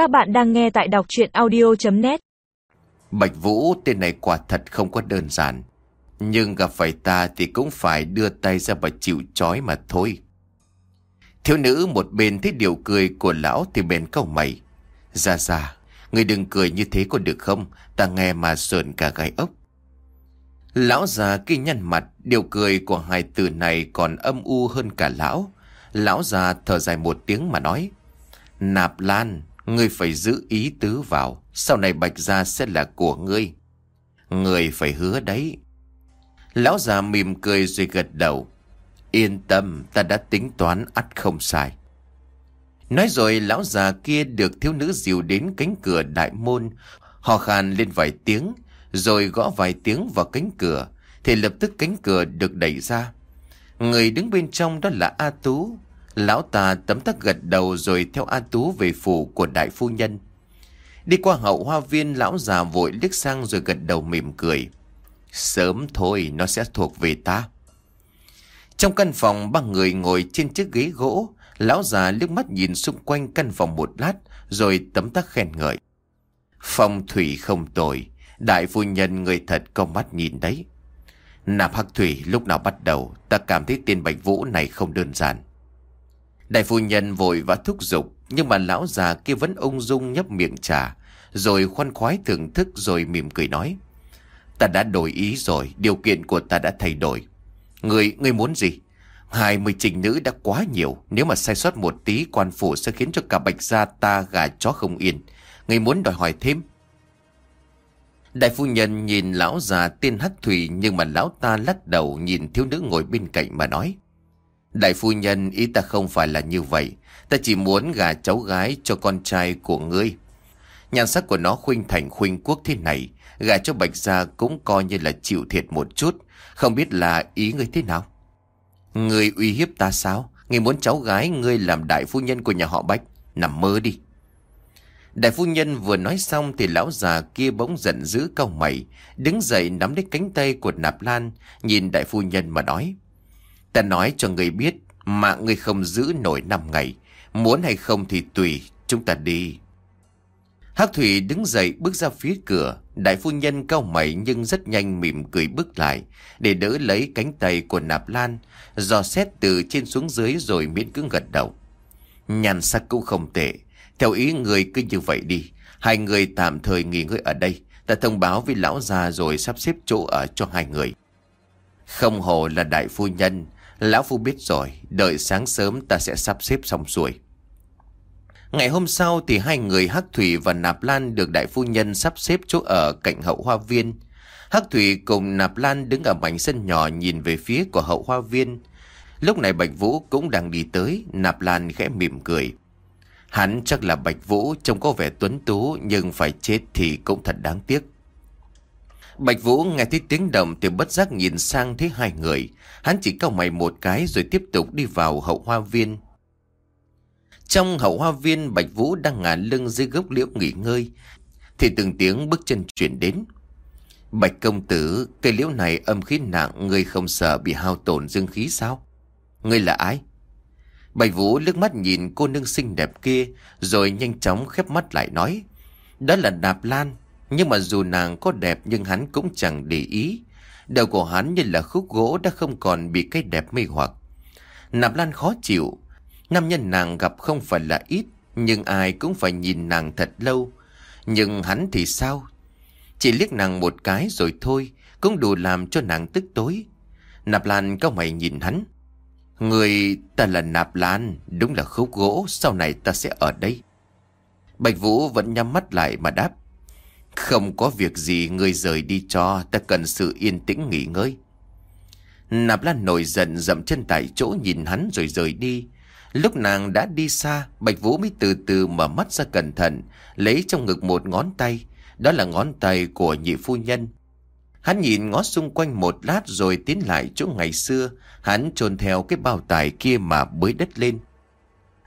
Các bạn đang nghe tại đọc chuyện audio.net Bạch Vũ tên này quả thật không có đơn giản. Nhưng gặp phải ta thì cũng phải đưa tay ra và chịu chói mà thôi. Thiếu nữ một bên thấy điều cười của lão thì bèn câu mày. Ra ra, người đừng cười như thế có được không? Ta nghe mà sờn cả gai ốc. Lão già kia nhăn mặt, điều cười của hai từ này còn âm u hơn cả lão. Lão già thở dài một tiếng mà nói. Nạp Lan, ngươi phải giữ ý tứ vào, sau này Bạch Gia sẽ là của ngươi. Ngươi phải hứa đấy. Lão già mỉm cười rồi gật đầu. Yên tâm, ta đã tính toán ắt không sai. Nói rồi lão già kia được thiếu nữ dìu đến cánh cửa đại môn, hò khàn lên vài tiếng, rồi gõ vài tiếng vào cánh cửa, thì lập tức cánh cửa được đẩy ra. Người đứng bên trong đó là A Tú. Lão ta tấm tắc gật đầu rồi theo A Tú về phủ của đại phu nhân. Đi qua hậu hoa viên lão già vội liếc sang rồi gật đầu mỉm cười. Sớm thôi nó sẽ thuộc về ta. Trong căn phòng ba người ngồi trên chiếc ghế gỗ, lão già liếc mắt nhìn xung quanh căn phòng một lát rồi tấm tắc khen ngợi. Phong thủy không tồi, đại phu nhân người thật có mắt nhìn đấy. Nạp Hắc Thủy lúc nào bắt đầu ta cảm thấy tên Bạch Vũ này không đơn giản. Đại phu nhân vội và thúc giục nhưng mà lão già kia vẫn ung dung nhấp miệng trà rồi khoan khoái thưởng thức rồi mỉm cười nói. Ta đã đổi ý rồi, điều kiện của ta đã thay đổi. Người, người muốn gì? Hai mươi trình nữ đã quá nhiều, nếu mà sai sót một tí quan phủ sẽ khiến cho cả bạch gia ta gà chó không yên. Người muốn đòi hỏi thêm? Đại phu nhân nhìn lão già tiên Hắc Thủy nhưng mà lão ta lắc đầu nhìn thiếu nữ ngồi bên cạnh mà nói. Đại phu nhân ý ta không phải là như vậy, ta chỉ muốn gà cháu gái cho con trai của ngươi. Nhan sắc của nó khuynh thành khuynh quốc thế này, gà cho bạch gia cũng coi như là chịu thiệt một chút, không biết là ý ngươi thế nào. Ngươi uy hiếp ta sao? Ngươi muốn cháu gái ngươi làm đại phu nhân của nhà họ Bạch, nằm mơ đi. Đại phu nhân vừa nói xong thì lão già kia bỗng giận dữ cau mày, đứng dậy nắm lấy cánh tay của Nạp Lan, nhìn đại phu nhân mà nói. Ta nói cho người biết, mạng người không giữ nổi năm ngày, muốn hay không thì tùy, chúng ta đi. Hắc Thủy đứng dậy bước ra phía cửa, đại phu nhân cau mày nhưng rất nhanh mỉm cười bước lại, để đỡ lấy cánh tay của Nạp Lan, dò xét từ trên xuống dưới rồi miễn cưỡng gật đầu. Nhàn sắc cũng không tệ, theo ý người cứ như vậy đi, hai người tạm thời nghỉ ngơi ở đây, ta thông báo với lão già rồi sắp xếp chỗ ở cho hai người. Không hồ là đại phu nhân, lão phu biết rồi, đợi sáng sớm ta sẽ sắp xếp xong xuôi. Ngày hôm sau thì hai người Hắc Thủy và Nạp Lan được đại phu nhân sắp xếp chỗ ở cạnh hậu hoa viên. Hắc Thủy cùng Nạp Lan đứng ở mảnh sân nhỏ nhìn về phía của hậu hoa viên. Lúc này Bạch Vũ cũng đang đi tới, Nạp Lan khẽ mỉm cười. Hắn chắc là Bạch Vũ trông có vẻ tuấn tú nhưng phải chết thì cũng thật đáng tiếc. Bạch Vũ nghe thấy tiếng động thì bất giác nhìn sang thấy hai người. Hắn chỉ cau mày một cái rồi tiếp tục đi vào hậu hoa viên. Trong hậu hoa viên Bạch Vũ đang ngả lưng dưới gốc liễu nghỉ ngơi. Thì từng tiếng bước chân chuyển đến. Bạch công tử, cây liễu này âm khí nặng, ngươi không sợ bị hao tổn dương khí sao? Ngươi là ai? Bạch Vũ lướt mắt nhìn cô nương xinh đẹp kia, rồi nhanh chóng khép mắt lại nói. Đó là Đạp Lan, nhưng mà dù nàng có đẹp nhưng hắn cũng chẳng để ý. Đầu của hắn như là khúc gỗ đã không còn bị cái đẹp mê hoặc. Nạp Lan khó chịu, nam nhân nàng gặp không phải là ít, nhưng ai cũng phải nhìn nàng thật lâu. Nhưng hắn thì sao? Chỉ liếc nàng một cái rồi thôi, cũng đủ làm cho nàng tức tối. Nạp Lan có mày nhìn hắn. Người ta là Nạp Lan, đúng là khúc gỗ, sau này ta sẽ ở đây. Bạch Vũ vẫn nhắm mắt lại mà đáp. Không có việc gì người rời đi cho, ta cần sự yên tĩnh nghỉ ngơi. Nạp Lan nổi giận dậm chân tại chỗ nhìn hắn rồi rời đi. Lúc nàng đã đi xa, Bạch Vũ mới từ từ mở mắt ra cẩn thận, lấy trong ngực một ngón tay. Đó là ngón tay của nhị phu nhân. Hắn nhìn ngó xung quanh một lát rồi tiến lại chỗ ngày xưa, hắn trồn theo cái bao tải kia mà bới đất lên.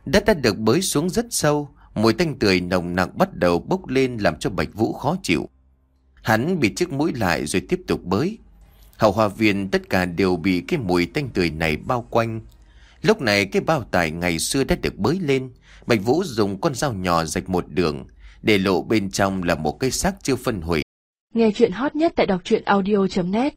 Đất đã được bới xuống rất sâu, mùi tanh tươi nồng nặc bắt đầu bốc lên làm cho Bạch Vũ khó chịu. Hắn bị chiếc mũi lại rồi tiếp tục bới. Hậu hòa viên tất cả đều bị cái mùi tanh tươi này bao quanh. Lúc này cái bao tải ngày xưa đã được bới lên, Bạch Vũ dùng con dao nhỏ rạch một đường, để lộ bên trong là một cây xác chưa phân hủy. Nghe chuyện hot nhất tại đọc truyện audio.net